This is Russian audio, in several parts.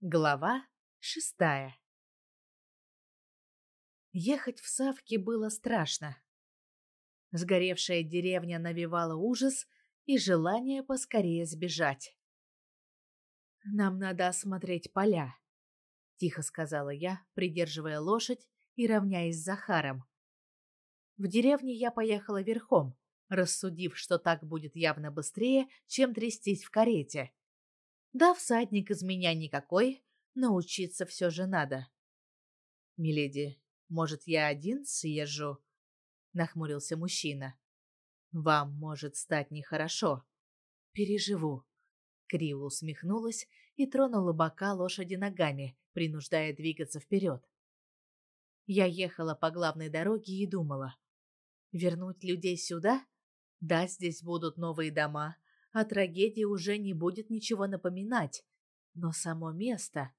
Глава шестая Ехать в Савки было страшно. Сгоревшая деревня навевала ужас и желание поскорее сбежать. «Нам надо осмотреть поля», — тихо сказала я, придерживая лошадь и равняясь с Захаром. В деревне я поехала верхом, рассудив, что так будет явно быстрее, чем трястись в карете. Да, всадник из меня никакой, но учиться все же надо. «Миледи, может, я один съезжу?» — нахмурился мужчина. «Вам может стать нехорошо. Переживу». Криво усмехнулась и тронула бока лошади ногами, принуждая двигаться вперед. Я ехала по главной дороге и думала. Вернуть людей сюда? Да, здесь будут новые дома, а трагедии уже не будет ничего напоминать. Но само место...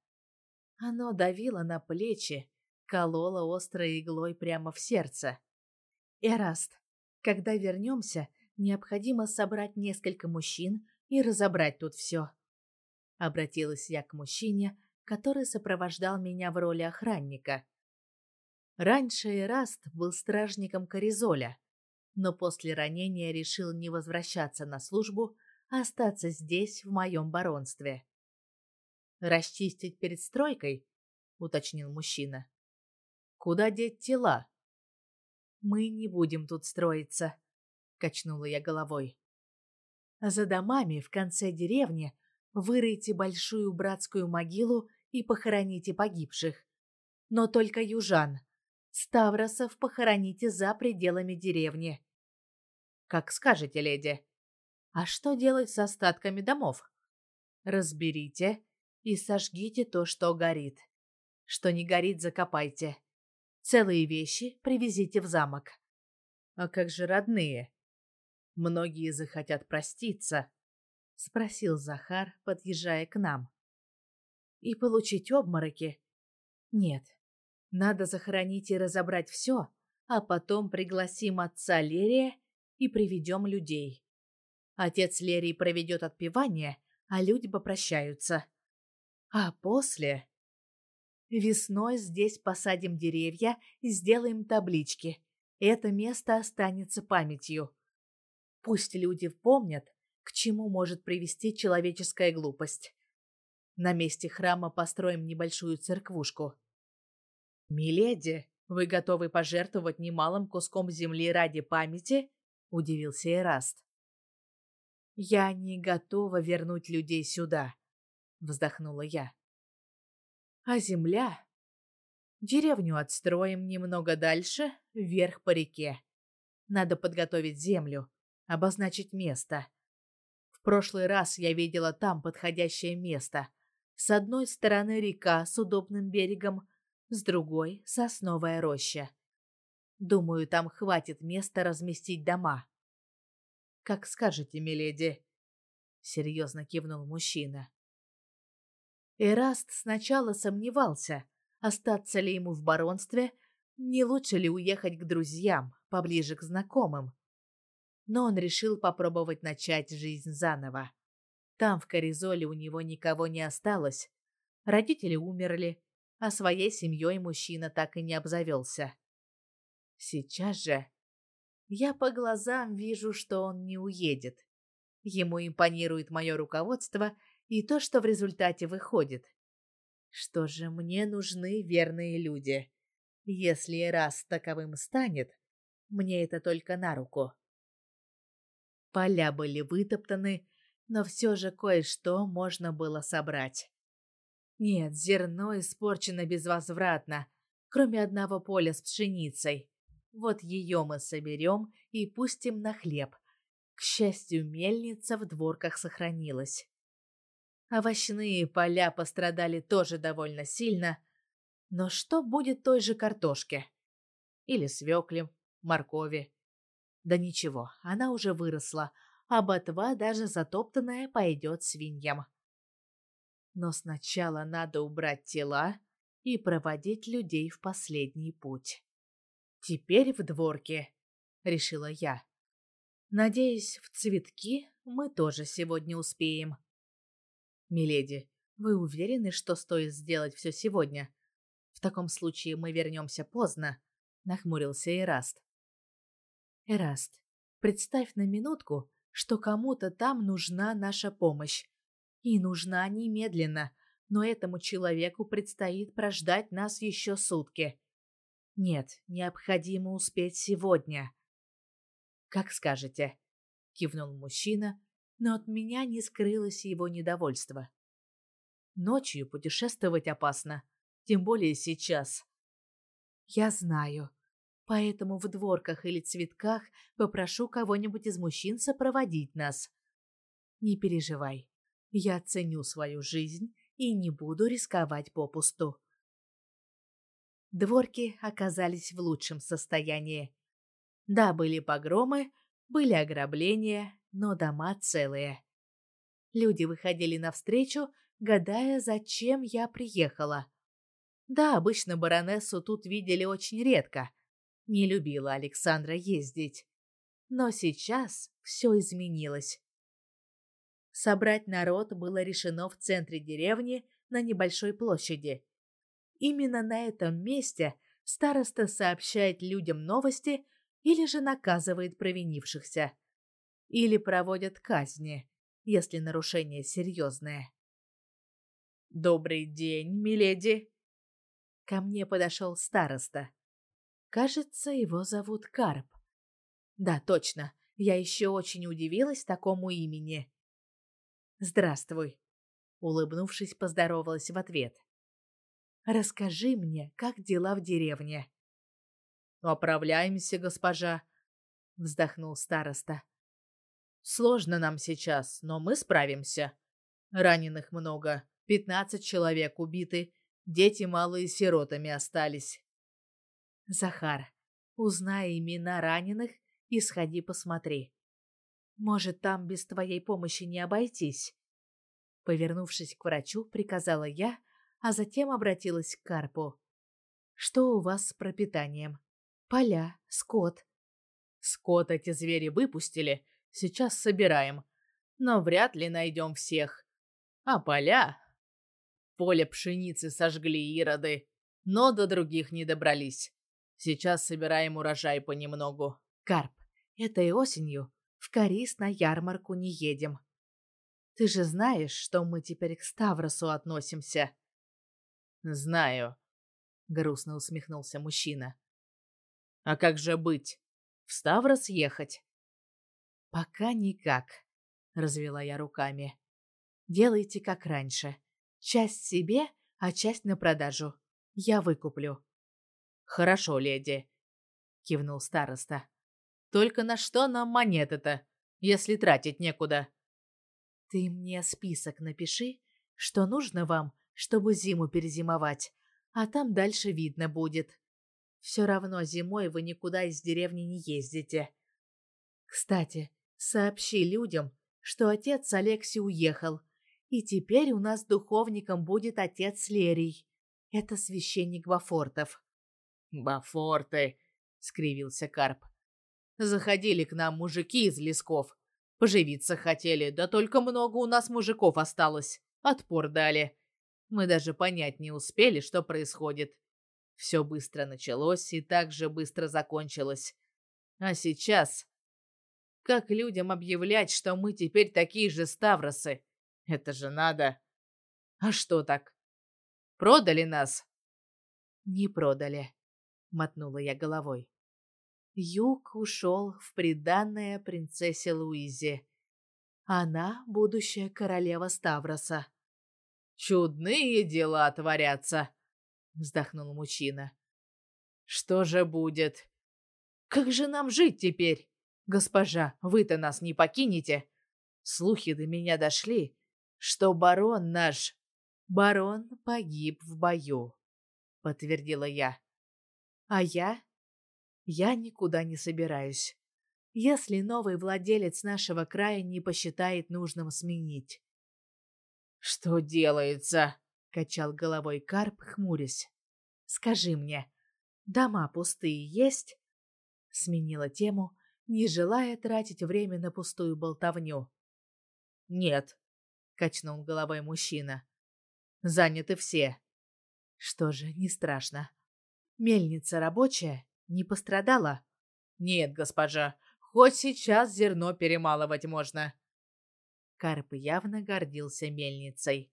Оно давило на плечи, кололо острой иглой прямо в сердце. Эраст, когда вернемся, необходимо собрать несколько мужчин и разобрать тут все. Обратилась я к мужчине, который сопровождал меня в роли охранника. Раньше Эраст был стражником Коризоля, но после ранения решил не возвращаться на службу, остаться здесь, в моем баронстве. «Расчистить перед стройкой?» — уточнил мужчина. «Куда деть тела?» «Мы не будем тут строиться», — качнула я головой. «За домами в конце деревни вырыйте большую братскую могилу и похороните погибших. Но только южан. Ставросов похороните за пределами деревни». «Как скажете, леди», а что делать с остатками домов? Разберите и сожгите то, что горит. Что не горит, закопайте. Целые вещи привезите в замок. А как же родные? Многие захотят проститься, спросил Захар, подъезжая к нам. И получить обмороки? Нет. Надо захоронить и разобрать все, а потом пригласим отца Лерия и приведем людей. Отец Лерии проведет отпевание, а люди попрощаются. А после... Весной здесь посадим деревья и сделаем таблички. Это место останется памятью. Пусть люди помнят, к чему может привести человеческая глупость. На месте храма построим небольшую церквушку. «Миледи, вы готовы пожертвовать немалым куском земли ради памяти?» – удивился Эраст. Я не готова вернуть людей сюда, вздохнула я. А земля? Деревню отстроим немного дальше, вверх по реке. Надо подготовить землю, обозначить место. В прошлый раз я видела там подходящее место. С одной стороны река с удобным берегом, с другой — сосновая роща. Думаю, там хватит места разместить дома. Как скажете, миледи, серьезно кивнул мужчина. Эраст сначала сомневался, остаться ли ему в баронстве, не лучше ли уехать к друзьям, поближе к знакомым. Но он решил попробовать начать жизнь заново. Там, в Коризоле, у него никого не осталось. Родители умерли, а своей семьей мужчина так и не обзавелся. Сейчас же я по глазам вижу, что он не уедет. Ему импонирует мое руководство и то, что в результате выходит. Что же мне нужны верные люди? Если раз таковым станет, мне это только на руку. Поля были вытоптаны, но все же кое-что можно было собрать. Нет, зерно испорчено безвозвратно, кроме одного поля с пшеницей. Вот ее мы соберем и пустим на хлеб. К счастью, мельница в дворках сохранилась. Овощные поля пострадали тоже довольно сильно. Но что будет той же картошке? Или свекле, моркови? Да ничего, она уже выросла, а ботва, даже затоптанная, пойдет свиньям. Но сначала надо убрать тела и проводить людей в последний путь. Теперь в дворке, решила я. Надеюсь, в цветки мы тоже сегодня успеем. Миледи, Вы уверены, что стоит сделать все сегодня? В таком случае мы вернемся поздно, нахмурился Эраст. Эраст, представь на минутку, что кому-то там нужна наша помощь. И нужна немедленно, но этому человеку предстоит прождать нас еще сутки. Нет, необходимо успеть сегодня. Как скажете, кивнул мужчина, но от меня не скрылось его недовольство. Ночью путешествовать опасно, тем более сейчас. Я знаю, поэтому в дворках или цветках попрошу кого-нибудь из мужчин сопроводить нас. Не переживай, я ценю свою жизнь и не буду рисковать попусту. Дворки оказались в лучшем состоянии. Да, были погромы, были ограбления, но дома целые. Люди выходили навстречу, гадая, зачем я приехала. Да, обычно баронессу тут видели очень редко. Не любила Александра ездить. Но сейчас все изменилось. Собрать народ было решено в центре деревни на небольшой площади. Именно на этом месте староста сообщает людям новости или же наказывает провинившихся. Или проводят казни, если нарушение серьезное. «Добрый день, миледи!» Ко мне подошел староста. Кажется, его зовут Карп. Да, точно, я еще очень удивилась такому имени. «Здравствуй!» Улыбнувшись, поздоровалась в ответ. «Расскажи мне, как дела в деревне?» «Оправляемся, госпожа», — вздохнул староста. «Сложно нам сейчас, но мы справимся. Раненых много, пятнадцать человек убиты, дети малые сиротами остались». «Захар, узнай имена раненых и сходи посмотри. Может, там без твоей помощи не обойтись?» Повернувшись к врачу, приказала я, а затем обратилась к Карпу. «Что у вас с пропитанием?» Поля, скот. Скот эти звери выпустили, сейчас собираем. Но вряд ли найдем всех. А поля? Поле пшеницы сожгли ироды, но до других не добрались. Сейчас собираем урожай понемногу. Карп, этой осенью в Карис на ярмарку не едем. Ты же знаешь, что мы теперь к Ставросу относимся. Знаю, грустно усмехнулся мужчина. А как же быть? В Ставрос ехать? Пока никак, развела я руками. Делайте как раньше. Часть себе, а часть на продажу. Я выкуплю. Хорошо, леди, кивнул староста. Только на что нам монеты-то, если тратить некуда? Ты мне список напиши, что нужно вам, чтобы зиму перезимовать, а там дальше видно будет. Все равно зимой вы никуда из деревни не ездите. Кстати, сообщи людям, что отец Алексей уехал, и теперь у нас духовником будет отец Лерий. Это священник Бафортов. Бафорты, скривился Карп. Заходили к нам мужики из лесков. Поживиться хотели, да только много у нас мужиков осталось. Отпор дали. Мы даже понять не успели, что происходит. Все быстро началось и так же быстро закончилось. А сейчас... Как людям объявлять, что мы теперь такие же Ставросы? Это же надо. А что так? Продали нас? Не продали, мотнула я головой. Юг ушел в приданное принцессе Луизе. Она будущая королева Ставроса. Чудные дела творятся, вздохнул мужчина. Что же будет? Как же нам жить теперь? Госпожа, вы-то нас не покинете. Слухи до меня дошли, что барон наш... Барон погиб в бою, подтвердила я. А я? Я никуда не собираюсь. Если новый владелец нашего края не посчитает нужным сменить. Что делается? качал головой Карп, хмурясь. Скажи мне, дома пустые есть? Сменила тему, не желая тратить время на пустую болтовню. Нет, качнул головой мужчина. Заняты все. Что же, не страшно. Мельница рабочая? Не пострадала? Нет, госпожа, хоть сейчас зерно перемалывать можно. Карп явно гордился мельницей.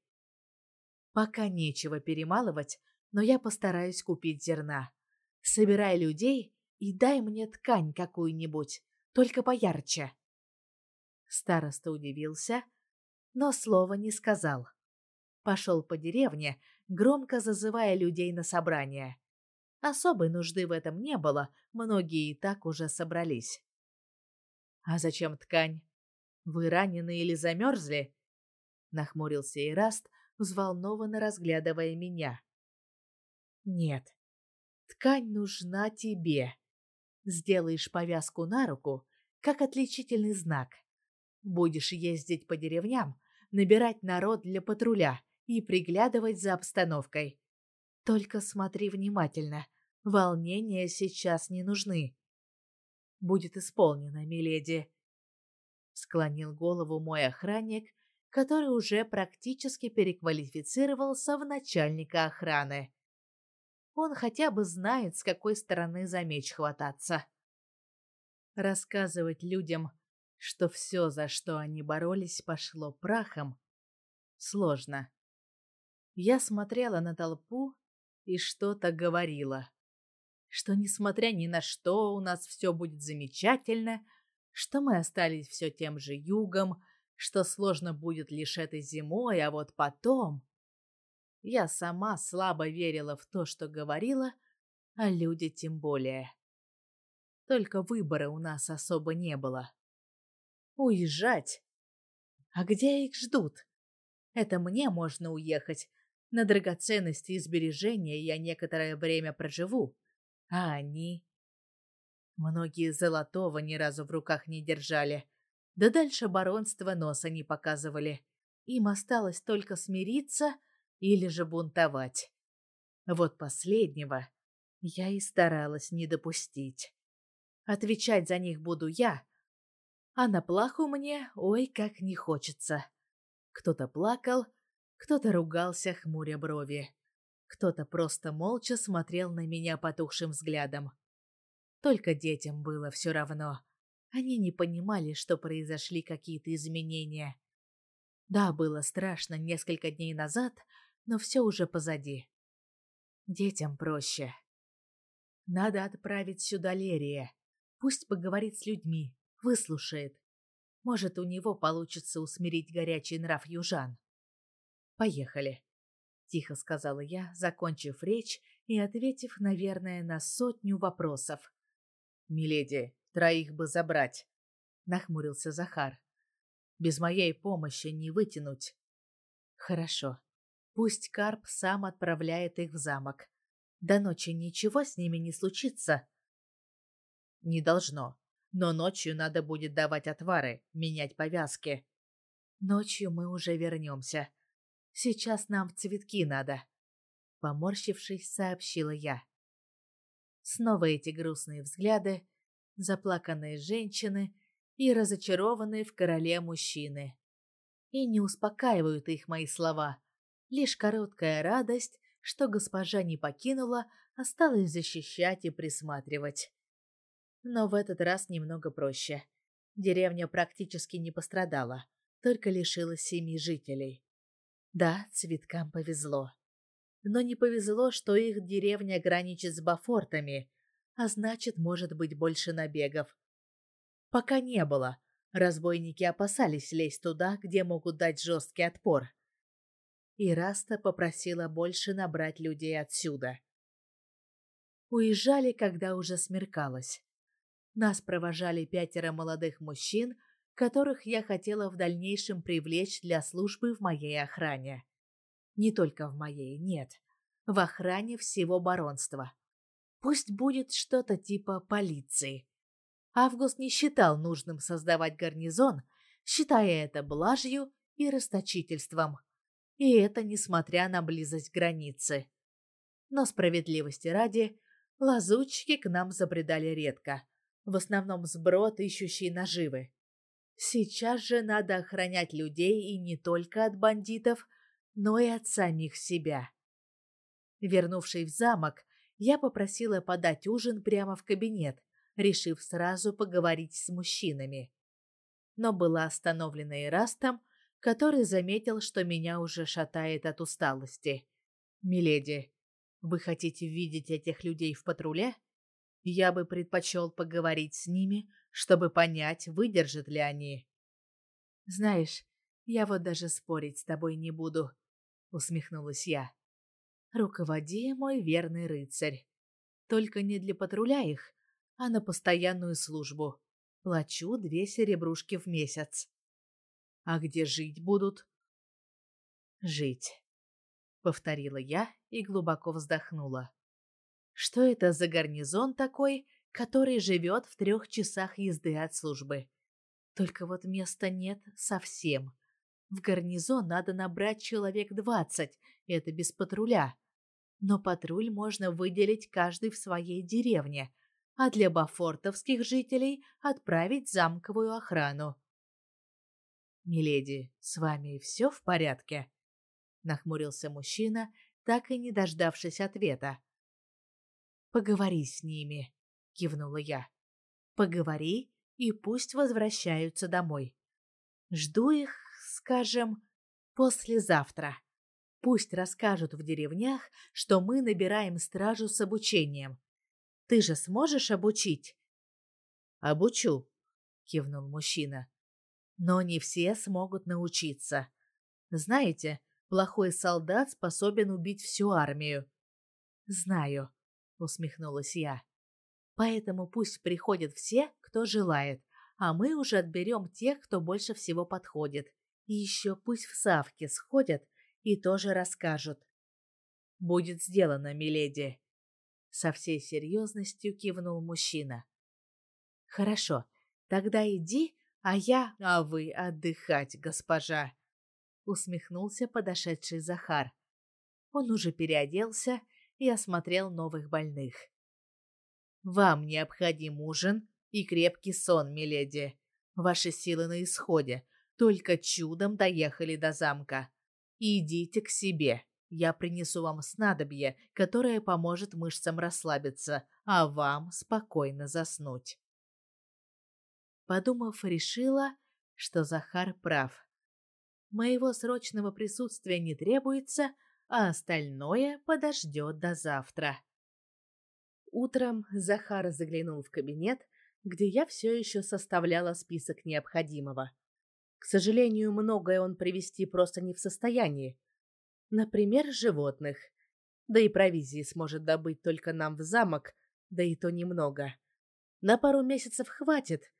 Пока нечего перемалывать, но я постараюсь купить зерна. Собирай людей и дай мне ткань какую-нибудь, только поярче. Староста удивился, но слова не сказал. Пошел по деревне, громко зазывая людей на собрание. Особой нужды в этом не было, многие и так уже собрались. «А зачем ткань? Вы ранены или замерзли?» Нахмурился Ираст, взволнованно разглядывая меня. «Нет, ткань нужна тебе. Сделаешь повязку на руку, как отличительный знак. Будешь ездить по деревням, набирать народ для патруля и приглядывать за обстановкой. Только смотри внимательно, волнения сейчас не нужны. Будет исполнено, миледи. Склонил голову мой охранник, который уже практически переквалифицировался в начальника охраны. Он хотя бы знает, с какой стороны за меч хвататься. Рассказывать людям, что все, за что они боролись, пошло прахом, сложно. Я смотрела на толпу и что-то говорила. Что, несмотря ни на что, у нас все будет замечательно, что мы остались все тем же югом, что сложно будет лишь этой зимой, а вот потом... Я сама слабо верила в то, что говорила, а люди тем более. Только выбора у нас особо не было. Уезжать? А где их ждут? Это мне можно уехать, на драгоценности и сбережения я некоторое время проживу, а они... Многие золотого ни разу в руках не держали, да дальше баронства носа не показывали. Им осталось только смириться или же бунтовать. Вот последнего я и старалась не допустить. Отвечать за них буду я, а на плаху мне ой как не хочется. Кто-то плакал, кто-то ругался, хмуря брови. Кто-то просто молча смотрел на меня потухшим взглядом. Только детям было все равно. Они не понимали, что произошли какие-то изменения. Да, было страшно несколько дней назад, но все уже позади. Детям проще. Надо отправить сюда Лерия. Пусть поговорит с людьми, выслушает. Может, у него получится усмирить горячий нрав южан. Поехали, тихо сказала я, закончив речь и ответив, наверное, на сотню вопросов. Миледи, троих бы забрать, нахмурился Захар. Без моей помощи не вытянуть. Хорошо. Пусть Карп сам отправляет их в замок. До ночи ничего с ними не случится. Не должно. Но ночью надо будет давать отвары, менять повязки. Ночью мы уже вернемся. Сейчас нам в цветки надо, поморщившись, сообщила я. Снова эти грустные взгляды, заплаканные женщины и разочарованные в короле мужчины. И не успокаивают их мои слова, лишь короткая радость, что госпожа не покинула, осталась защищать и присматривать. Но в этот раз немного проще. Деревня практически не пострадала, только лишилась семи жителей. Да, цветкам повезло. Но не повезло, что их деревня граничит с Бафортами, а значит, может быть больше набегов. Пока не было. Разбойники опасались лезть туда, где могут дать жесткий отпор. И Раста попросила больше набрать людей отсюда. Уезжали, когда уже смеркалось. Нас провожали пятеро молодых мужчин которых я хотела в дальнейшем привлечь для службы в моей охране. Не только в моей, нет, в охране всего баронства. Пусть будет что-то типа полиции. Август не считал нужным создавать гарнизон, считая это блажью и расточительством. И это несмотря на близость границы. Но справедливости ради, лазутчики к нам забредали редко, в основном сброд, ищущий наживы. Сейчас же надо охранять людей и не только от бандитов, но и от самих себя. Вернувшись в замок, я попросила подать ужин прямо в кабинет, решив сразу поговорить с мужчинами. Но была остановлена Ирастом, который заметил, что меня уже шатает от усталости. «Миледи, вы хотите видеть этих людей в патруле? Я бы предпочел поговорить с ними, чтобы понять, выдержат ли они». «Знаешь, я вот даже спорить с тобой не буду», — усмехнулась я. «Руководи, мой верный рыцарь. Только не для патруля их, а на постоянную службу. Плачу две серебрушки в месяц. А где жить будут? Жить, повторила я и глубоко вздохнула. Что это за гарнизон такой, который живет в трех часах езды от службы? Только вот места нет совсем. В гарнизон надо набрать человек двадцать, это без патруля. Но патруль можно выделить каждый в своей деревне — а для бафортовских жителей отправить замковую охрану. «Миледи, с вами все в порядке?» — нахмурился мужчина, так и не дождавшись ответа. «Поговори с ними», — кивнула я. «Поговори, и пусть возвращаются домой. Жду их, скажем, послезавтра. Пусть расскажут в деревнях, что мы набираем стражу с обучением. Ты же сможешь обучить? Обучу, кивнул мужчина. Но не все смогут научиться. Знаете, плохой солдат способен убить всю армию. Знаю, усмехнулась я. Поэтому пусть приходят все, кто желает, а мы уже отберем тех, кто больше всего подходит. И еще пусть в Савке сходят и тоже расскажут. Будет сделано, миледи. Со всей серьезностью кивнул мужчина. Хорошо, тогда иди, а я... А вы отдыхать, госпожа. Усмехнулся подошедший Захар. Он уже переоделся и осмотрел новых больных. Вам необходим ужин и крепкий сон, миледи. Ваши силы на исходе. Только чудом доехали до замка. Идите к себе. Я принесу вам снадобье, которое поможет мышцам расслабиться, а вам спокойно заснуть. Подумав, решила, что Захар прав. Моего срочного присутствия не требуется, а остальное подождет до завтра. Утром Захар заглянул в кабинет, где я все еще составляла список необходимого. К сожалению, многое он привести просто не в состоянии, Например, животных. Да и провизии сможет добыть только нам в замок, да и то немного. На пару месяцев хватит,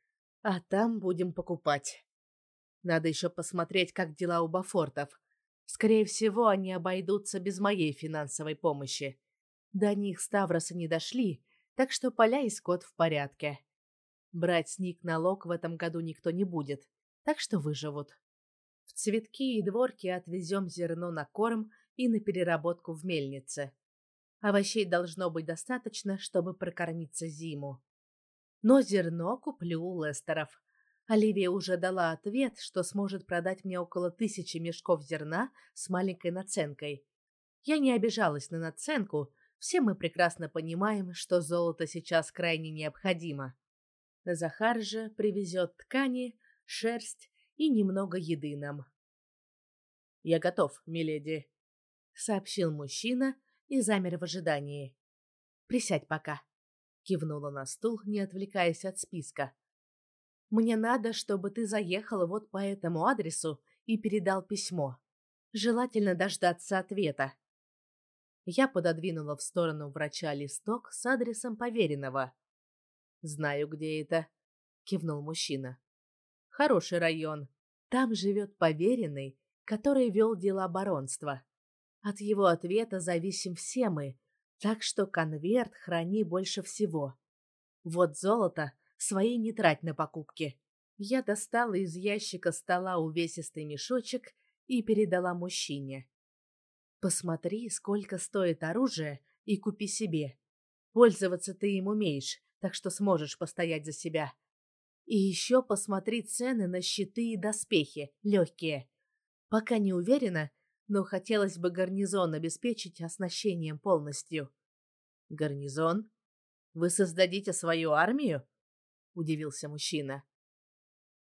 а там будем покупать. Надо еще посмотреть, как дела у Бафортов. Скорее всего, они обойдутся без моей финансовой помощи. До них Ставросы не дошли, так что поля и скот в порядке. Брать с них налог в этом году никто не будет, так что выживут. В цветки и дворки отвезем зерно на корм и на переработку в мельнице. Овощей должно быть достаточно, чтобы прокормиться зиму. Но зерно куплю у Лестеров. Оливия уже дала ответ, что сможет продать мне около тысячи мешков зерна с маленькой наценкой. Я не обижалась на наценку, все мы прекрасно понимаем, что золото сейчас крайне необходимо. Захар же привезет ткани, шерсть и немного еды нам. «Я готов, миледи», — сообщил мужчина и замер в ожидании. «Присядь пока», — кивнула на стул, не отвлекаясь от списка. «Мне надо, чтобы ты заехал вот по этому адресу и передал письмо. Желательно дождаться ответа». Я пододвинула в сторону врача листок с адресом поверенного. «Знаю, где это», — кивнул мужчина. Хороший район. Там живет поверенный, который вел дела баронства. От его ответа зависим все мы, так что конверт храни больше всего. Вот золото свои не трать на покупки. Я достала из ящика стола увесистый мешочек и передала мужчине. Посмотри, сколько стоит оружие, и купи себе. Пользоваться ты им умеешь, так что сможешь постоять за себя. И еще посмотри цены на щиты и доспехи, легкие. Пока не уверена, но хотелось бы гарнизон обеспечить оснащением полностью. Гарнизон? Вы создадите свою армию? Удивился мужчина.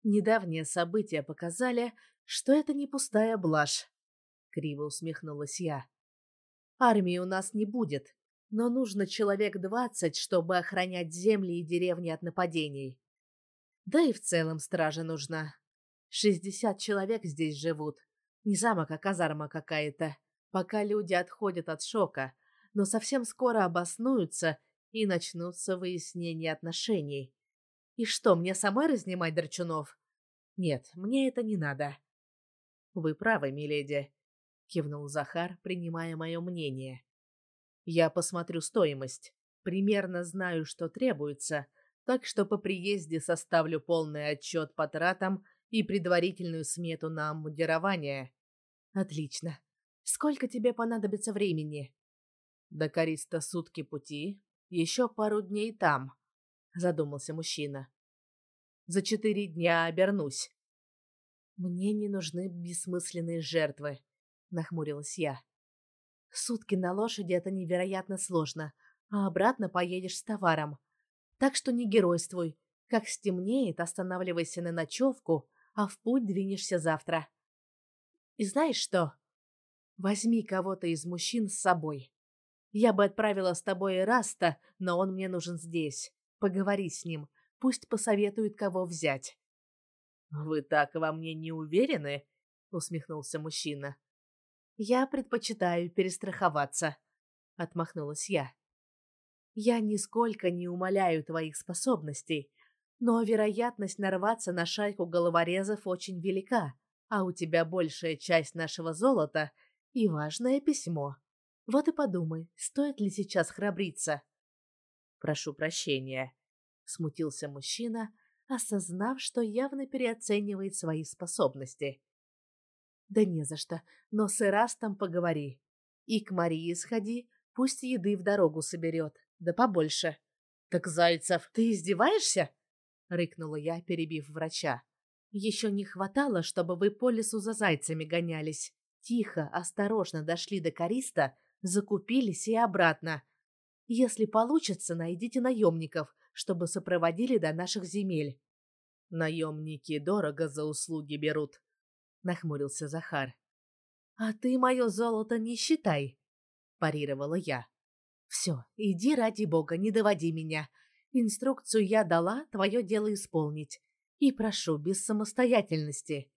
Недавние события показали, что это не пустая блажь. Криво усмехнулась я. Армии у нас не будет, но нужно человек двадцать, чтобы охранять земли и деревни от нападений. Да и в целом стража нужна. Шестьдесят человек здесь живут. Не замок, а казарма какая-то. Пока люди отходят от шока, но совсем скоро обоснуются и начнутся выяснения отношений. И что, мне самой разнимать Драчунов? Нет, мне это не надо. Вы правы, миледи, кивнул Захар, принимая мое мнение. Я посмотрю стоимость. Примерно знаю, что требуется, так что по приезде составлю полный отчет по тратам и предварительную смету на мудирование. Отлично. Сколько тебе понадобится времени? До Користа сутки пути, еще пару дней там, задумался мужчина. За четыре дня обернусь. Мне не нужны бессмысленные жертвы, нахмурилась я. Сутки на лошади это невероятно сложно, а обратно поедешь с товаром. Так что не геройствуй. Как стемнеет, останавливайся на ночевку, а в путь двинешься завтра. И знаешь что? Возьми кого-то из мужчин с собой. Я бы отправила с тобой Раста, но он мне нужен здесь. Поговори с ним, пусть посоветует, кого взять. Вы так во мне не уверены? усмехнулся мужчина. Я предпочитаю перестраховаться, отмахнулась я. Я нисколько не умаляю твоих способностей, но вероятность нарваться на шайку головорезов очень велика, а у тебя большая часть нашего золота и важное письмо. Вот и подумай, стоит ли сейчас храбриться. Прошу прощения, смутился мужчина, осознав, что явно переоценивает свои способности. Да не за что, но с Эрастом поговори. И к Марии сходи, пусть еды в дорогу соберет, да побольше. Так, Зайцев, ты издеваешься? рыкнула я, перебив врача. Еще не хватало, чтобы вы по лесу за зайцами гонялись. Тихо, осторожно дошли до Користа, закупились и обратно. Если получится, найдите наемников, чтобы сопроводили до наших земель. Наемники дорого за услуги берут, нахмурился Захар. А ты мое золото не считай, парировала я. Все, иди ради бога, не доводи меня. Инструкцию я дала, твое дело исполнить. И прошу, без самостоятельности.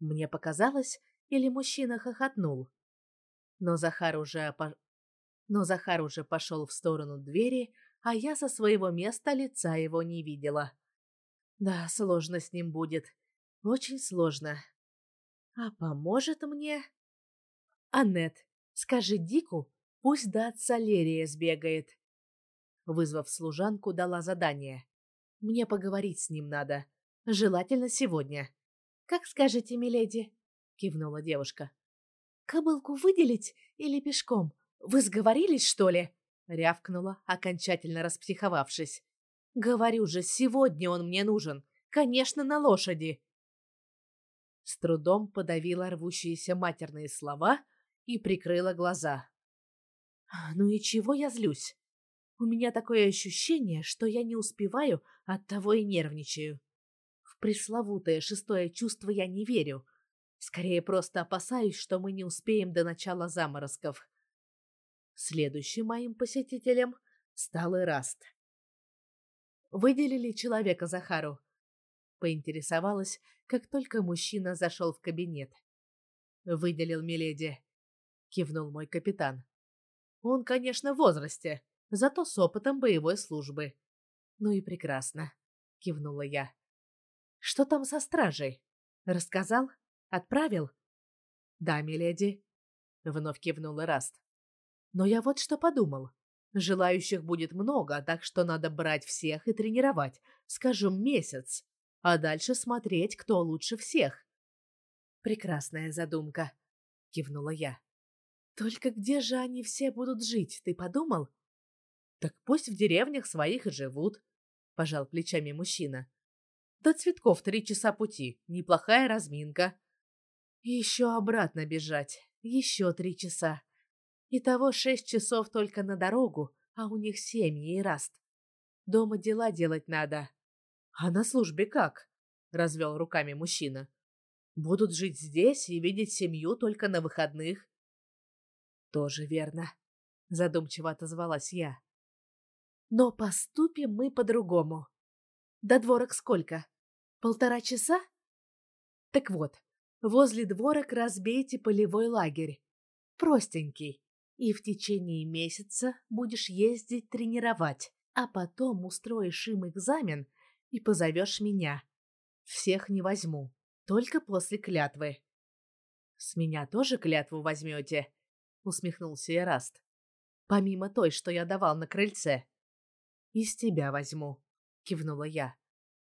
Мне показалось, или мужчина хохотнул. Но Захар уже по... Но Захар уже пошел в сторону двери, а я со своего места лица его не видела. Да, сложно с ним будет. Очень сложно. А поможет мне... Аннет, скажи Дику, пусть до отца Лерия сбегает. Вызвав служанку, дала задание. Мне поговорить с ним надо. Желательно сегодня. Как скажете, миледи, кивнула девушка. Кобылку выделить или пешком? Вы сговорились, что ли? рявкнула, окончательно распсиховавшись. Говорю же, сегодня он мне нужен. Конечно, на лошади. С трудом подавила рвущиеся матерные слова и прикрыла глаза. Ну и чего я злюсь? У меня такое ощущение, что я не успеваю, оттого и нервничаю. В пресловутое шестое чувство я не верю. Скорее просто опасаюсь, что мы не успеем до начала заморозков. Следующим моим посетителем стал Ираст. Выделили человека Захару. Поинтересовалась, как только мужчина зашел в кабинет. Выделил Миледи. Кивнул мой капитан. Он, конечно, в возрасте, зато с опытом боевой службы. Ну и прекрасно, кивнула я. Что там со стражей? Рассказал? Отправил? Да, миледи, вновь кивнул Раст. Но я вот что подумал. Желающих будет много, так что надо брать всех и тренировать, скажем, месяц, а дальше смотреть, кто лучше всех. Прекрасная задумка, кивнула я. Только где же они все будут жить, ты подумал? Так пусть в деревнях своих и живут, пожал плечами мужчина. До цветков три часа пути, неплохая разминка. Еще обратно бежать. Еще три часа. Итого шесть часов только на дорогу, а у них семьи и раст. Дома дела делать надо. А на службе как? Развел руками мужчина. Будут жить здесь и видеть семью только на выходных. Тоже верно, задумчиво отозвалась я. Но поступим мы по-другому. До дворок сколько? Полтора часа? Так вот, возле дворок разбейте полевой лагерь. Простенький. И в течение месяца будешь ездить тренировать, а потом устроишь им экзамен и позовешь меня. Всех не возьму, только после клятвы. С меня тоже клятву возьмете? Усмехнулся Эраст. Помимо той, что я давал на крыльце. Из тебя возьму, кивнула я.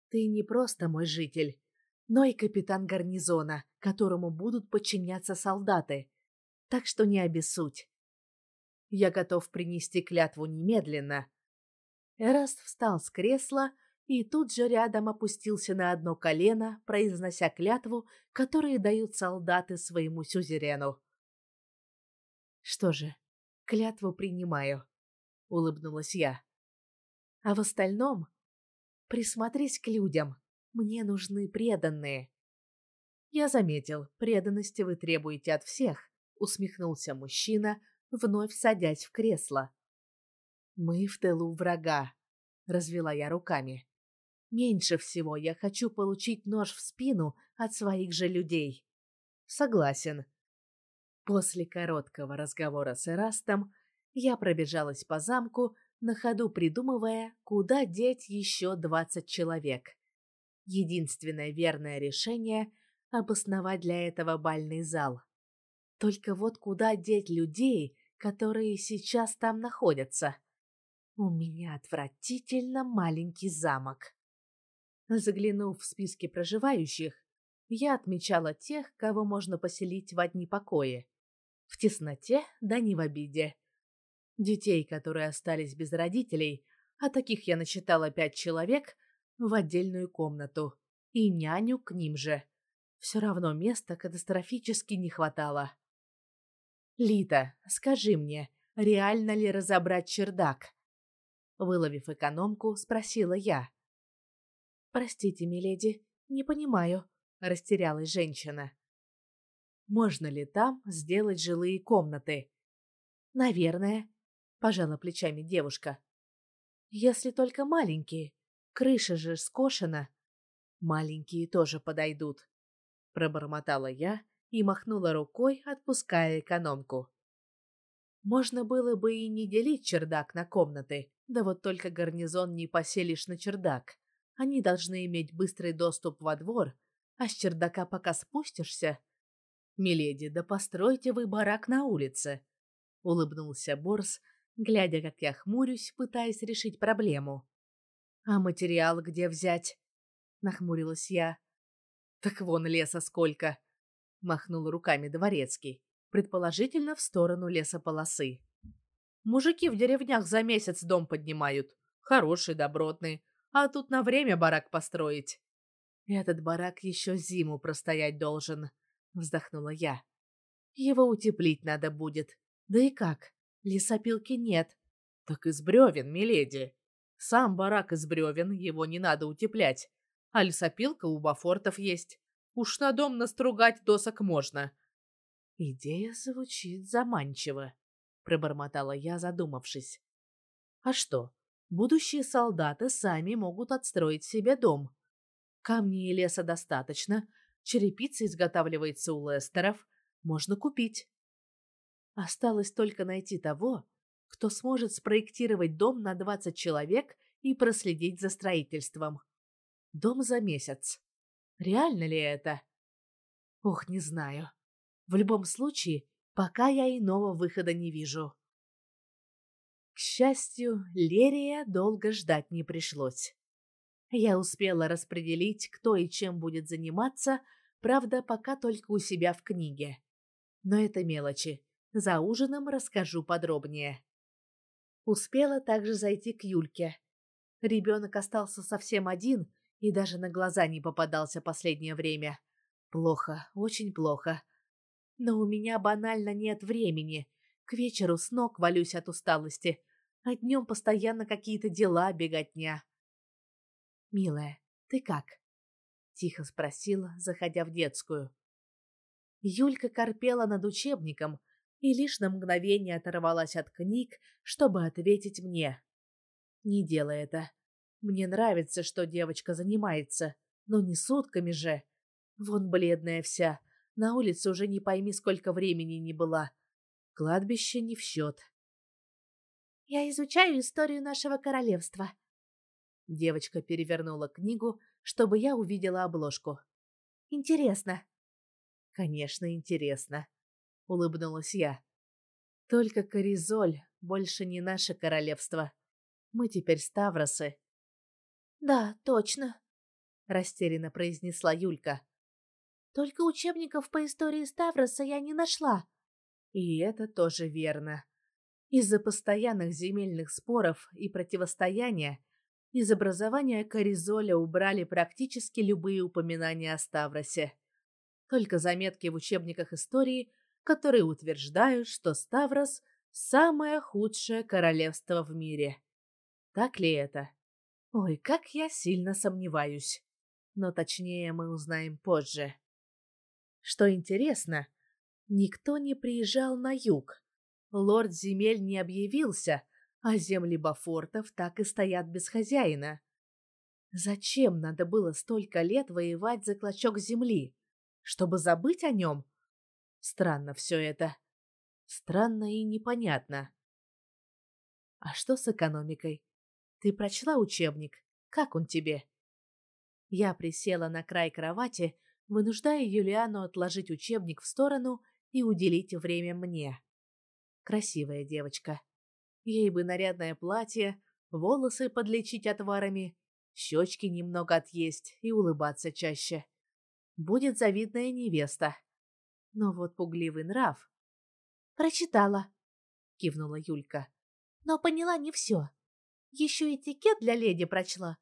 Ты не просто мой житель, но и капитан гарнизона, которому будут подчиняться солдаты. Так что не обессудь. Я готов принести клятву немедленно. Эраст встал с кресла и тут же рядом опустился на одно колено, произнося клятву, которую дают солдаты своему сюзерену. Что же, клятву принимаю, улыбнулась я. А в остальном присмотрись к людям. Мне нужны преданные. Я заметил, преданности вы требуете от всех, усмехнулся мужчина, вновь садясь в кресло. Мы в тылу врага, развела я руками. Меньше всего я хочу получить нож в спину от своих же людей. Согласен. После короткого разговора с Эрастом я пробежалась по замку, на ходу придумывая, куда деть еще двадцать человек. Единственное верное решение — обосновать для этого бальный зал. Только вот куда деть людей, которые сейчас там находятся? У меня отвратительно маленький замок. Заглянув в списки проживающих, я отмечала тех, кого можно поселить в одни покои. В тесноте, да не в обиде. Детей, которые остались без родителей, а таких я насчитала пять человек, в отдельную комнату. И няню к ним же. Все равно места катастрофически не хватало. «Лита, скажи мне, реально ли разобрать чердак?» Выловив экономку, спросила я. «Простите, миледи, не понимаю», — растерялась женщина. «Можно ли там сделать жилые комнаты?» «Наверное», — пожала плечами девушка. «Если только маленькие. Крыша же скошена». «Маленькие тоже подойдут», — пробормотала я и махнула рукой, отпуская экономку. Можно было бы и не делить чердак на комнаты, да вот только гарнизон не поселишь на чердак. Они должны иметь быстрый доступ во двор, а с чердака пока спустишься... «Миледи, да постройте вы барак на улице!» — улыбнулся Борс, глядя, как я хмурюсь, пытаясь решить проблему. «А материал где взять?» — нахмурилась я. «Так вон леса сколько!» — махнул руками дворецкий, предположительно в сторону лесополосы. «Мужики в деревнях за месяц дом поднимают. Хороший, добротный а тут на время барак построить. Этот барак еще зиму простоять должен, вздохнула я. Его утеплить надо будет. Да и как? Лесопилки нет. Так из бревен, миледи. Сам барак из бревен, его не надо утеплять. А лесопилка у Бафортов есть. Уж на дом настругать досок можно. Идея звучит заманчиво, пробормотала я, задумавшись. А что, будущие солдаты сами могут отстроить себе дом. Камней и леса достаточно, черепица изготавливается у Лестеров, можно купить. Осталось только найти того, кто сможет спроектировать дом на 20 человек и проследить за строительством. Дом за месяц. Реально ли это? Ох, не знаю. В любом случае, пока я иного выхода не вижу. К счастью, Лерия долго ждать не пришлось. Я успела распределить, кто и чем будет заниматься, правда, пока только у себя в книге. Но это мелочи. За ужином расскажу подробнее. Успела также зайти к Юльке. Ребенок остался совсем один и даже на глаза не попадался последнее время. Плохо, очень плохо. Но у меня банально нет времени. К вечеру с ног валюсь от усталости, а днем постоянно какие-то дела, беготня. «Милая, ты как?» — тихо спросила, заходя в детскую. Юлька корпела над учебником и лишь на мгновение оторвалась от книг, чтобы ответить мне. «Не делай это. Мне нравится, что девочка занимается, но не сутками же. Вон бледная вся, на улице уже не пойми, сколько времени не была. Кладбище не в счет». «Я изучаю историю нашего королевства». Девочка перевернула книгу, чтобы я увидела обложку. «Интересно, Конечно, интересно, улыбнулась я. Только Коризоль больше не наше королевство. Мы теперь Ставросы. Да, точно, растерянно произнесла Юлька. Только учебников по истории Ставроса я не нашла. И это тоже верно. Из-за постоянных земельных споров и противостояния из образования Коризоля убрали практически любые упоминания о Ставросе только заметки в учебниках истории, которые утверждают, что Ставрос – самое худшее королевство в мире. Так ли это? Ой, как я сильно сомневаюсь. Но точнее мы узнаем позже. Что интересно, никто не приезжал на юг. Лорд земель не объявился, а земли Бафортов так и стоят без хозяина. Зачем надо было столько лет воевать за клочок земли? чтобы забыть о нем? Странно все это. Странно и непонятно. А что с экономикой? Ты прочла учебник? Как он тебе? Я присела на край кровати, вынуждая Юлиану отложить учебник в сторону и уделить время мне. Красивая девочка. Ей бы нарядное платье, волосы подлечить отварами, щечки немного отъесть и улыбаться чаще будет завидная невеста. Но вот пугливый нрав... Прочитала, кивнула Юлька. Но поняла не все. Еще этикет для леди прочла.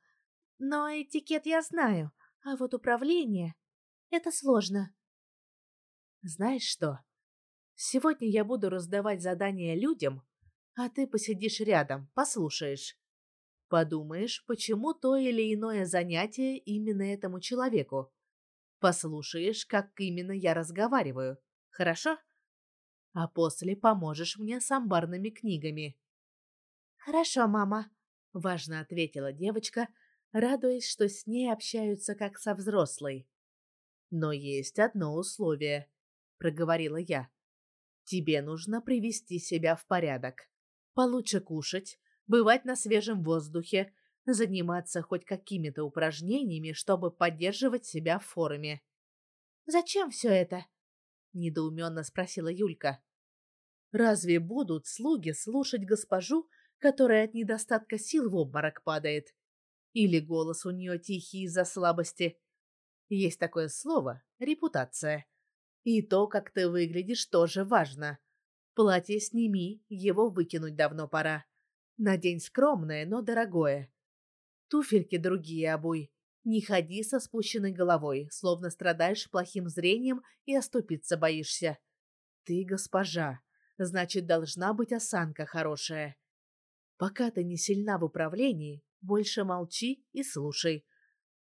Но этикет я знаю, а вот управление — это сложно. Знаешь что? Сегодня я буду раздавать задания людям, а ты посидишь рядом, послушаешь. Подумаешь, почему то или иное занятие именно этому человеку. Послушаешь, как именно я разговариваю. Хорошо? А после поможешь мне с амбарными книгами. Хорошо, мама, важно ответила девочка, радуясь, что с ней общаются как со взрослой. Но есть одно условие, проговорила я. Тебе нужно привести себя в порядок. Получше кушать, бывать на свежем воздухе, заниматься хоть какими-то упражнениями, чтобы поддерживать себя в форме. «Зачем все это?» — недоуменно спросила Юлька. «Разве будут слуги слушать госпожу, которая от недостатка сил в обморок падает? Или голос у нее тихий из-за слабости? Есть такое слово — репутация. И то, как ты выглядишь, тоже важно. Платье сними, его выкинуть давно пора. Надень скромное, но дорогое. Туфельки другие обуй. Не ходи со спущенной головой, словно страдаешь плохим зрением и оступиться боишься. Ты госпожа, значит, должна быть осанка хорошая. Пока ты не сильна в управлении, больше молчи и слушай.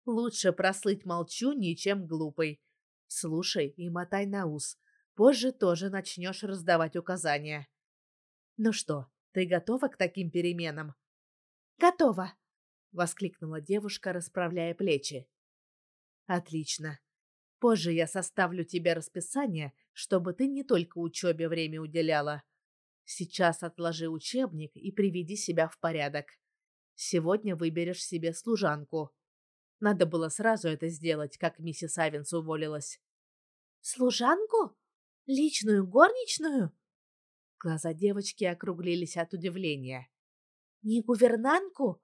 Лучше прослыть молчуньей, чем глупой. Слушай и мотай на ус. Позже тоже начнешь раздавать указания. Ну что, ты готова к таким переменам? Готова, воскликнула девушка, расправляя плечи. Отлично. Позже я составлю тебе расписание, чтобы ты не только учебе время уделяла. Сейчас отложи учебник и приведи себя в порядок. Сегодня выберешь себе служанку. Надо было сразу это сделать, как миссис Авенс уволилась. Служанку? Личную горничную? Глаза девочки округлились от удивления. Не гувернантку?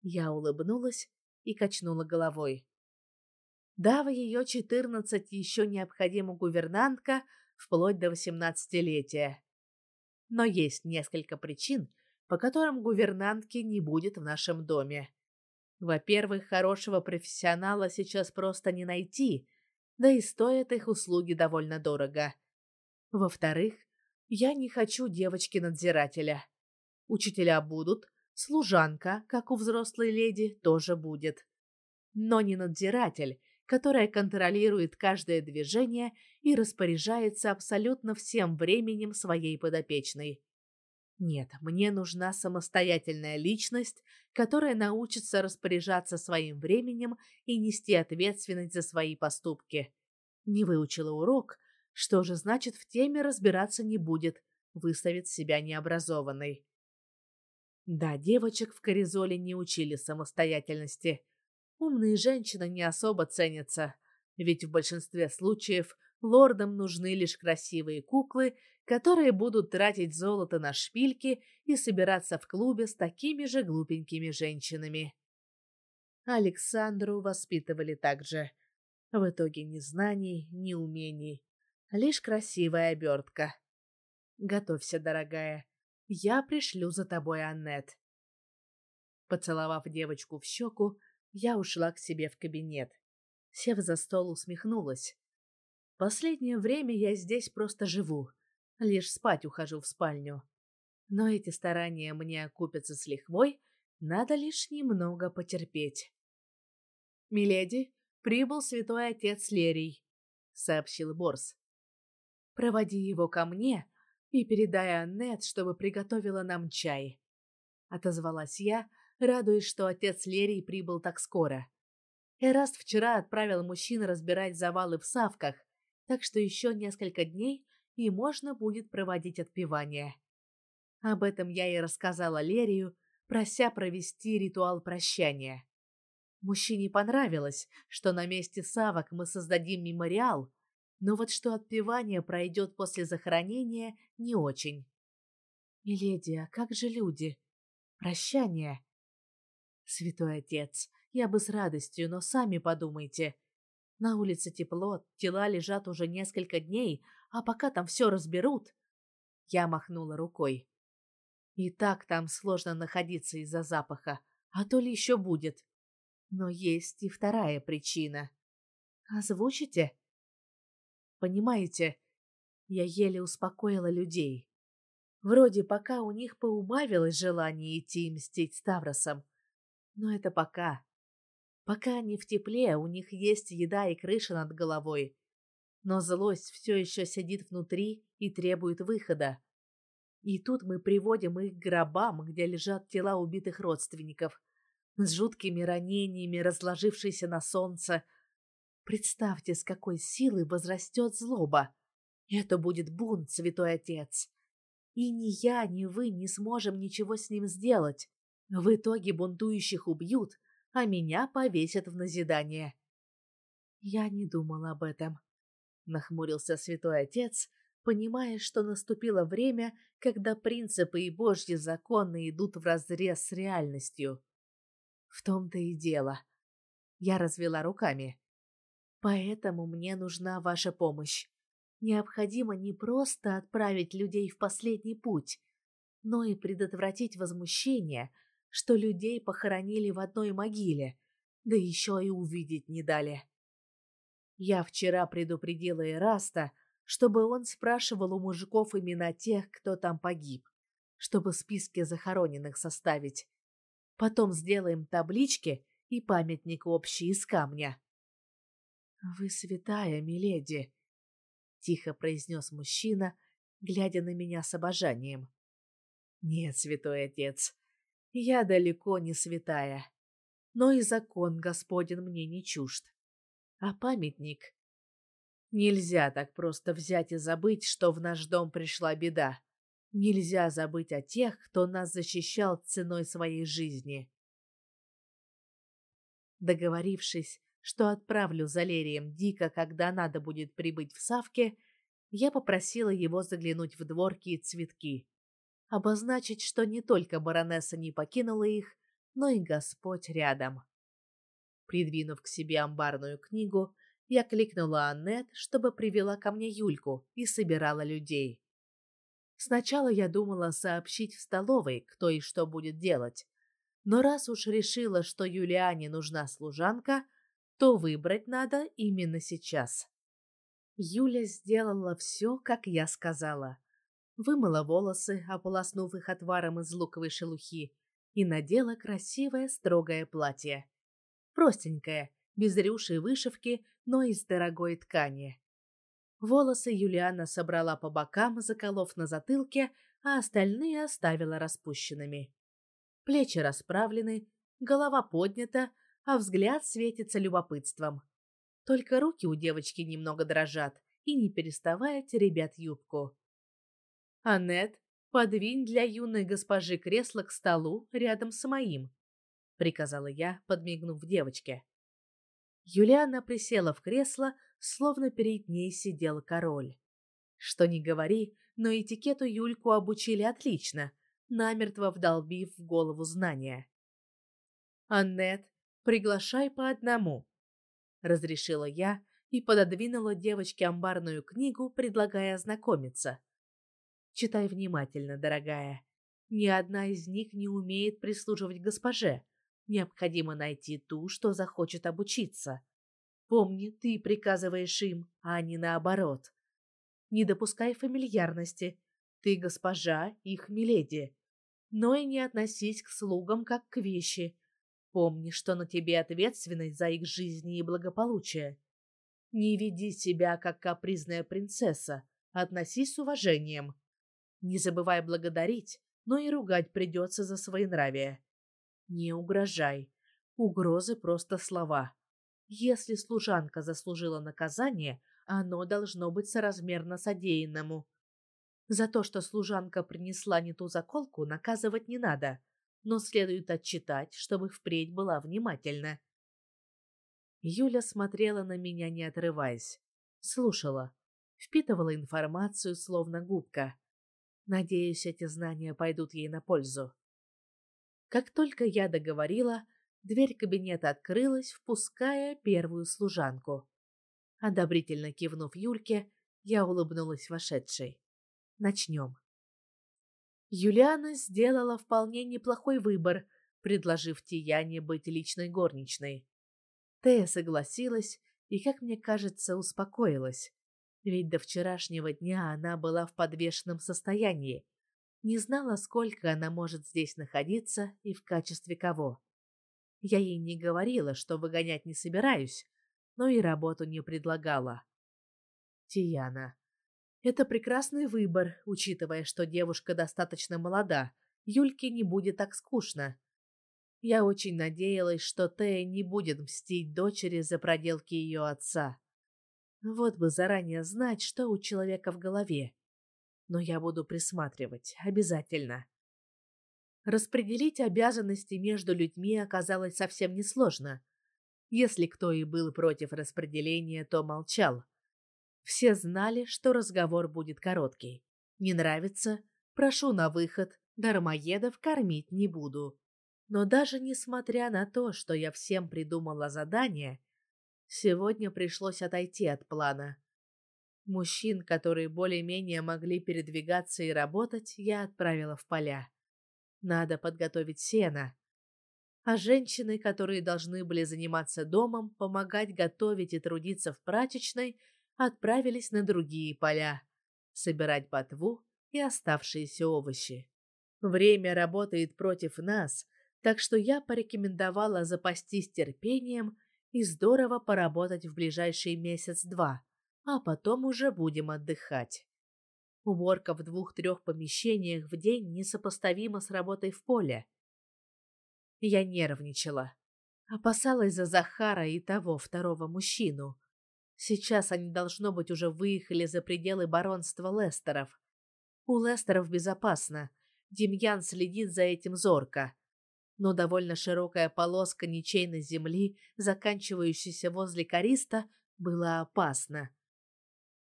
Я улыбнулась и качнула головой. Да, в ее четырнадцать еще необходима гувернантка вплоть до восемнадцатилетия. Но есть несколько причин, по которым гувернантки не будет в нашем доме. Во-первых, хорошего профессионала сейчас просто не найти. Да и стоят их услуги довольно дорого. Во-вторых, я не хочу девочки-надзирателя. Учителя будут, служанка, как у взрослой леди, тоже будет. Но не надзиратель, которая контролирует каждое движение и распоряжается абсолютно всем временем своей подопечной. Нет, мне нужна самостоятельная личность, которая научится распоряжаться своим временем и нести ответственность за свои поступки. Не выучила урок, что же значит в теме разбираться не будет, выставит себя необразованной. Да, девочек в Коризоле не учили самостоятельности. Умные женщины не особо ценятся, ведь в большинстве случаев лордам нужны лишь красивые куклы которые будут тратить золото на шпильки и собираться в клубе с такими же глупенькими женщинами. Александру воспитывали так же. В итоге ни знаний, ни умений, лишь красивая обертка. Готовься, дорогая, я пришлю за тобой Аннет. Поцеловав девочку в щеку, я ушла к себе в кабинет. Сев за стол, усмехнулась. Последнее время я здесь просто живу. Лишь спать ухожу в спальню. Но эти старания мне окупятся с лихвой, надо лишь немного потерпеть. «Миледи, прибыл святой отец Лерий», — сообщил Борс. «Проводи его ко мне и передай Аннет, чтобы приготовила нам чай», — отозвалась я, радуясь, что отец Лерий прибыл так скоро. Эраст вчера отправил мужчин разбирать завалы в савках, так что еще несколько дней и можно будет проводить отпевание. Об этом я и рассказала Лерию, прося провести ритуал прощания. Мужчине понравилось, что на месте Савок мы создадим мемориал, но вот что отпевание пройдет после захоронения, не очень. «Миледи, а как же люди? Прощание?» «Святой отец, я бы с радостью, но сами подумайте. На улице тепло, тела лежат уже несколько дней, а пока там все разберут...» Я махнула рукой. «И так там сложно находиться из-за запаха, а то ли еще будет. Но есть и вторая причина. Озвучите?» «Понимаете, я еле успокоила людей. Вроде пока у них поубавилось желание идти мстить Ставросам. Но это пока. Пока они в тепле, у них есть еда и крыша над головой но злость все еще сидит внутри и требует выхода. И тут мы приводим их к гробам, где лежат тела убитых родственников, с жуткими ранениями, разложившиеся на солнце. Представьте, с какой силой возрастет злоба. Это будет бунт, святой отец. И ни я, ни вы не сможем ничего с ним сделать. В итоге бунтующих убьют, а меня повесят в назидание. Я не думала об этом нахмурился святой отец, понимая, что наступило время, когда принципы и божьи законы идут вразрез с реальностью. В том-то и дело. Я развела руками. Поэтому мне нужна ваша помощь. Необходимо не просто отправить людей в последний путь, но и предотвратить возмущение, что людей похоронили в одной могиле, да еще и увидеть не дали. Я вчера предупредила Эраста, чтобы он спрашивал у мужиков имена тех, кто там погиб, чтобы списки захороненных составить. Потом сделаем таблички и памятник общий из камня. «Вы святая, миледи», — тихо произнес мужчина, глядя на меня с обожанием. «Нет, святой отец, я далеко не святая, но и закон Господен мне не чужд а памятник. Нельзя так просто взять и забыть, что в наш дом пришла беда. Нельзя забыть о тех, кто нас защищал ценой своей жизни. Договорившись, что отправлю за Лерием Дика, когда надо будет прибыть в Савке, я попросила его заглянуть в дворки и цветки, обозначить, что не только баронесса не покинула их, но и Господь рядом. Придвинув к себе амбарную книгу, я кликнула Аннет, чтобы привела ко мне Юльку и собирала людей. Сначала я думала сообщить в столовой, кто и что будет делать. Но раз уж решила, что Юлиане нужна служанка, то выбрать надо именно сейчас. Юля сделала все, как я сказала. Вымыла волосы, ополоснув их отваром из луковой шелухи, и надела красивое строгое платье. Простенькое, без рюши и вышивки, но из дорогой ткани. Волосы Юлиана собрала по бокам, заколов на затылке, а остальные оставила распущенными. Плечи расправлены, голова поднята, а взгляд светится любопытством. Только руки у девочки немного дрожат и, не переставая, теребят юбку. «Аннет, подвинь для юной госпожи кресло к столу рядом с моим», — приказала я, подмигнув девочке. Юлиана присела в кресло, словно перед ней сидел король. Что ни говори, но этикету Юльку обучили отлично, намертво вдолбив в голову знания. «Аннет, приглашай по одному», — разрешила я и пододвинула девочке амбарную книгу, предлагая ознакомиться. «Читай внимательно, дорогая. Ни одна из них не умеет прислуживать госпоже. Необходимо найти ту, что захочет обучиться. Помни, ты приказываешь им, а не наоборот. Не допускай фамильярности. Ты госпожа, их миледи. Но и не относись к слугам, как к вещи. Помни, что на тебе ответственность за их жизни и благополучие. Не веди себя, как капризная принцесса. Относись с уважением. Не забывай благодарить, но и ругать придется за своенравие. Не угрожай. Угрозы просто слова. Если служанка заслужила наказание, оно должно быть соразмерно содеянному. За то, что служанка принесла не ту заколку, наказывать не надо, но следует отчитать, чтобы впредь была внимательна. Юля смотрела на меня, не отрываясь. Слушала, впитывала информацию, словно губка. Надеюсь, эти знания пойдут ей на пользу. Как только я договорила, дверь кабинета открылась, впуская первую служанку. Одобрительно кивнув Юльке, я улыбнулась вошедшей. Начнем. Юлиана сделала вполне неплохой выбор, предложив Тияне быть личной горничной. Тея согласилась и, как мне кажется, успокоилась. Ведь до вчерашнего дня она была в подвешенном состоянии, не знала, сколько она может здесь находиться и в качестве кого. Я ей не говорила, что выгонять не собираюсь, но и работу не предлагала. Тияна. Это прекрасный выбор, учитывая, что девушка достаточно молода. Юльке не будет так скучно. Я очень надеялась, что Тея не будет мстить дочери за проделки ее отца. Вот бы заранее знать, что у человека в голове но я буду присматривать, обязательно. Распределить обязанности между людьми оказалось совсем несложно. Если кто и был против распределения, то молчал. Все знали, что разговор будет короткий. Не нравится? Прошу на выход, дармоедов кормить не буду. Но даже несмотря на то, что я всем придумала задание, сегодня пришлось отойти от плана. Мужчин, которые более-менее могли передвигаться и работать, я отправила в поля. Надо подготовить сено. А женщины, которые должны были заниматься домом, помогать готовить и трудиться в прачечной, отправились на другие поля, собирать ботву и оставшиеся овощи. Время работает против нас, так что я порекомендовала запастись терпением и здорово поработать в ближайший месяц-два а потом уже будем отдыхать. Уборка в двух-трех помещениях в день несопоставима с работой в поле. Я нервничала. Опасалась за Захара и того второго мужчину. Сейчас они, должно быть, уже выехали за пределы баронства Лестеров. У Лестеров безопасно. Демьян следит за этим зорко. Но довольно широкая полоска ничейной земли, заканчивающаяся возле Кариста, была опасна.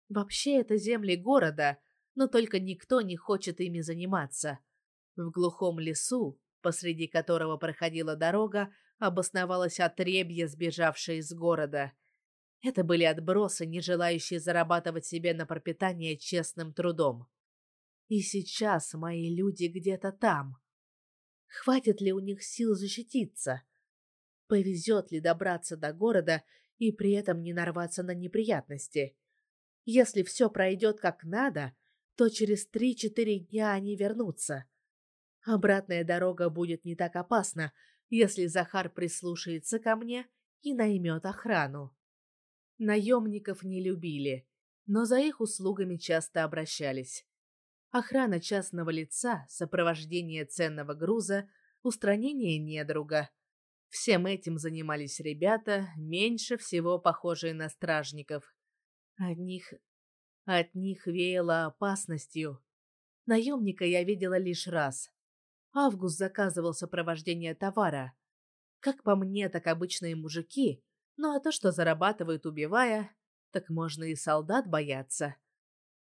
Вообще это земли города, но только никто не хочет ими заниматься. В глухом лесу, посреди которого проходила дорога, обосновалось отребье, сбежавшее из города. Это были отбросы, не желающие зарабатывать себе на пропитание честным трудом. И сейчас мои люди где-то там. Хватит ли у них сил защититься? Повезет ли добраться до города и при этом не нарваться на неприятности. Если все пройдет как надо, то через три-четыре дня они вернутся. Обратная дорога будет не так опасна, если Захар прислушается ко мне и наймет охрану. Наемников не любили, но за их услугами часто обращались. Охрана частного лица, сопровождение ценного груза, устранение недруга. Всем этим занимались ребята, меньше всего похожие на стражников. От них... от них веяло опасностью. Наемника я видела лишь раз. Август заказывал сопровождение товара. Как по мне, так обычные мужики. Ну а то, что зарабатывают убивая, так можно и солдат бояться.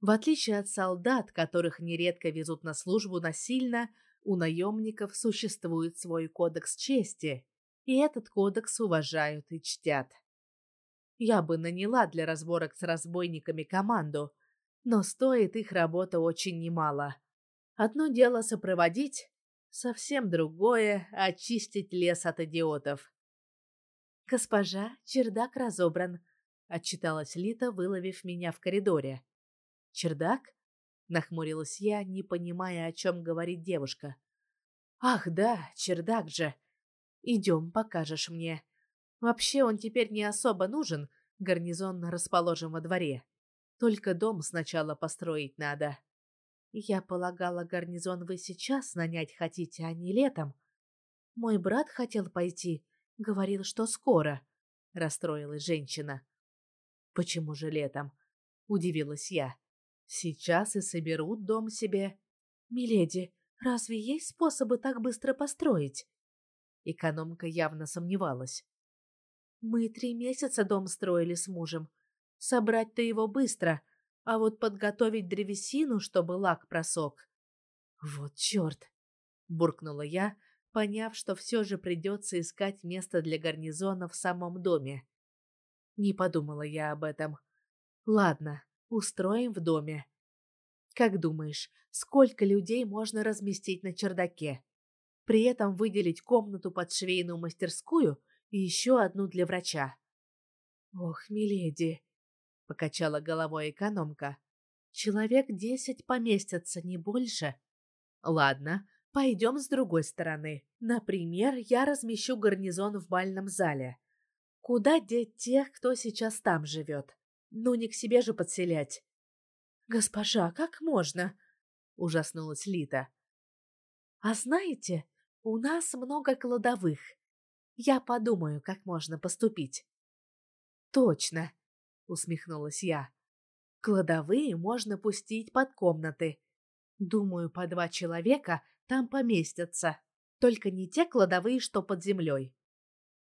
В отличие от солдат, которых нередко везут на службу насильно, у наемников существует свой кодекс чести, и этот кодекс уважают и чтят. Я бы наняла для разборок с разбойниками команду, но стоит их работа очень немало. Одно дело сопроводить, совсем другое — очистить лес от идиотов. «Госпожа, чердак разобран», — отчиталась Лита, выловив меня в коридоре. «Чердак?» — нахмурилась я, не понимая, о чем говорит девушка. «Ах, да, чердак же. Идем, покажешь мне. Вообще он теперь не особо нужен, гарнизон расположен во дворе. Только дом сначала построить надо». «Я полагала, гарнизон вы сейчас нанять хотите, а не летом. Мой брат хотел пойти, говорил, что скоро», — расстроилась женщина. «Почему же летом?» — удивилась я. Сейчас и соберут дом себе. Миледи, разве есть способы так быстро построить? Экономка явно сомневалась. Мы три месяца дом строили с мужем. Собрать-то его быстро, а вот подготовить древесину, чтобы лак просох. Вот черт! Буркнула я, поняв, что все же придется искать место для гарнизона в самом доме. Не подумала я об этом. Ладно, устроим в доме. Как думаешь, сколько людей можно разместить на чердаке? При этом выделить комнату под швейную мастерскую и еще одну для врача. Ох, миледи, покачала головой экономка. Человек десять поместятся, не больше. Ладно, пойдем с другой стороны. Например, я размещу гарнизон в бальном зале. Куда деть тех, кто сейчас там живет? Ну, не к себе же подселять. Госпожа, как можно? Ужаснулась Лита. А знаете, у нас много кладовых. Я подумаю, как можно поступить. Точно, усмехнулась я. Кладовые можно пустить под комнаты. Думаю, по два человека там поместятся. Только не те кладовые, что под землей.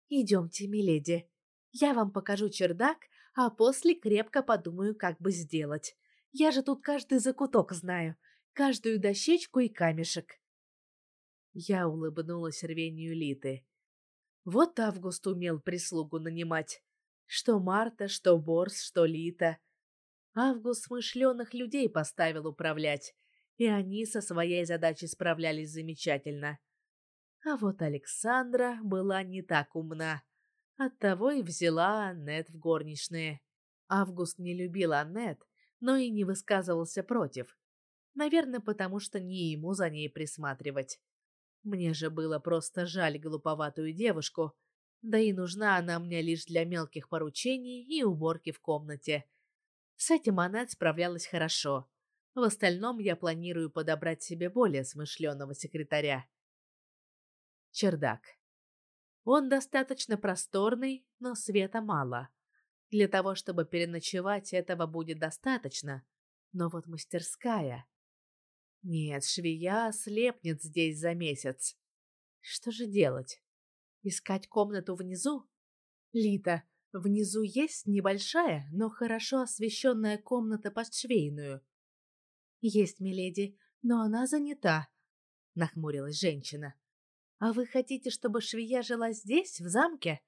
Идемте, миледи. Я вам покажу чердак а после крепко подумаю, как бы сделать. Я же тут каждый закуток знаю, каждую дощечку и камешек. Я улыбнулась рвению Литы. Вот Август умел прислугу нанимать. Что Марта, что Борс, что Лита. Август смышленых людей поставил управлять, и они со своей задачей справлялись замечательно. А вот Александра была не так умна. Оттого и взяла Аннет в горничные. Август не любил Аннет, но и не высказывался против. Наверное, потому что не ему за ней присматривать. Мне же было просто жаль глуповатую девушку, да и нужна она мне лишь для мелких поручений и уборки в комнате. С этим Аннет справлялась хорошо. В остальном я планирую подобрать себе более смышленого секретаря. Чердак. Он достаточно просторный, но света мало. Для того, чтобы переночевать, этого будет достаточно. Но вот мастерская... Нет, швея слепнет здесь за месяц. Что же делать? Искать комнату внизу? Лита, внизу есть небольшая, но хорошо освещенная комната под швейную. Есть, миледи, но она занята, нахмурилась женщина. А вы хотите, чтобы швея жила здесь, в замке?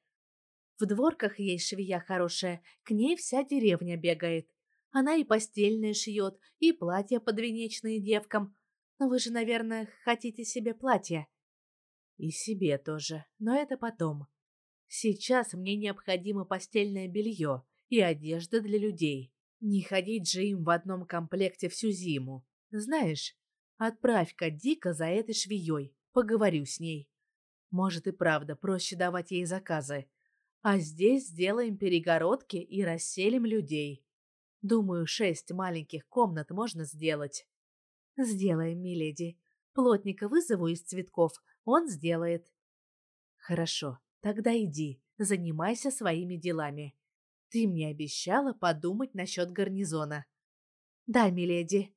В дворках есть швея хорошая, к ней вся деревня бегает. Она и постельное шьет, и платья подвенечные девкам. Но вы же, наверное, хотите себе платье. И себе тоже, но это потом. Сейчас мне необходимо постельное белье и одежда для людей. Не ходить же им в одном комплекте всю зиму. Знаешь, отправь-ка Дика за этой швеей, поговорю с ней. Может и правда проще давать ей заказы. А здесь сделаем перегородки и расселим людей. Думаю, шесть маленьких комнат можно сделать. Сделаем, миледи. Плотника вызову из цветков, он сделает. Хорошо, тогда иди, занимайся своими делами. Ты мне обещала подумать насчет гарнизона. Да, миледи,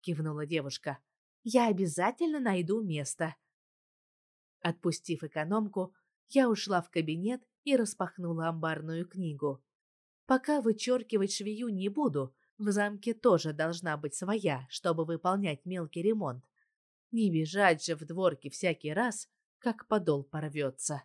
кивнула девушка. Я обязательно найду место. Отпустив экономку, я ушла в кабинет и распахнула амбарную книгу. Пока вычеркивать швею не буду, в замке тоже должна быть своя, чтобы выполнять мелкий ремонт. Не бежать же в дворке всякий раз, как подол порвется.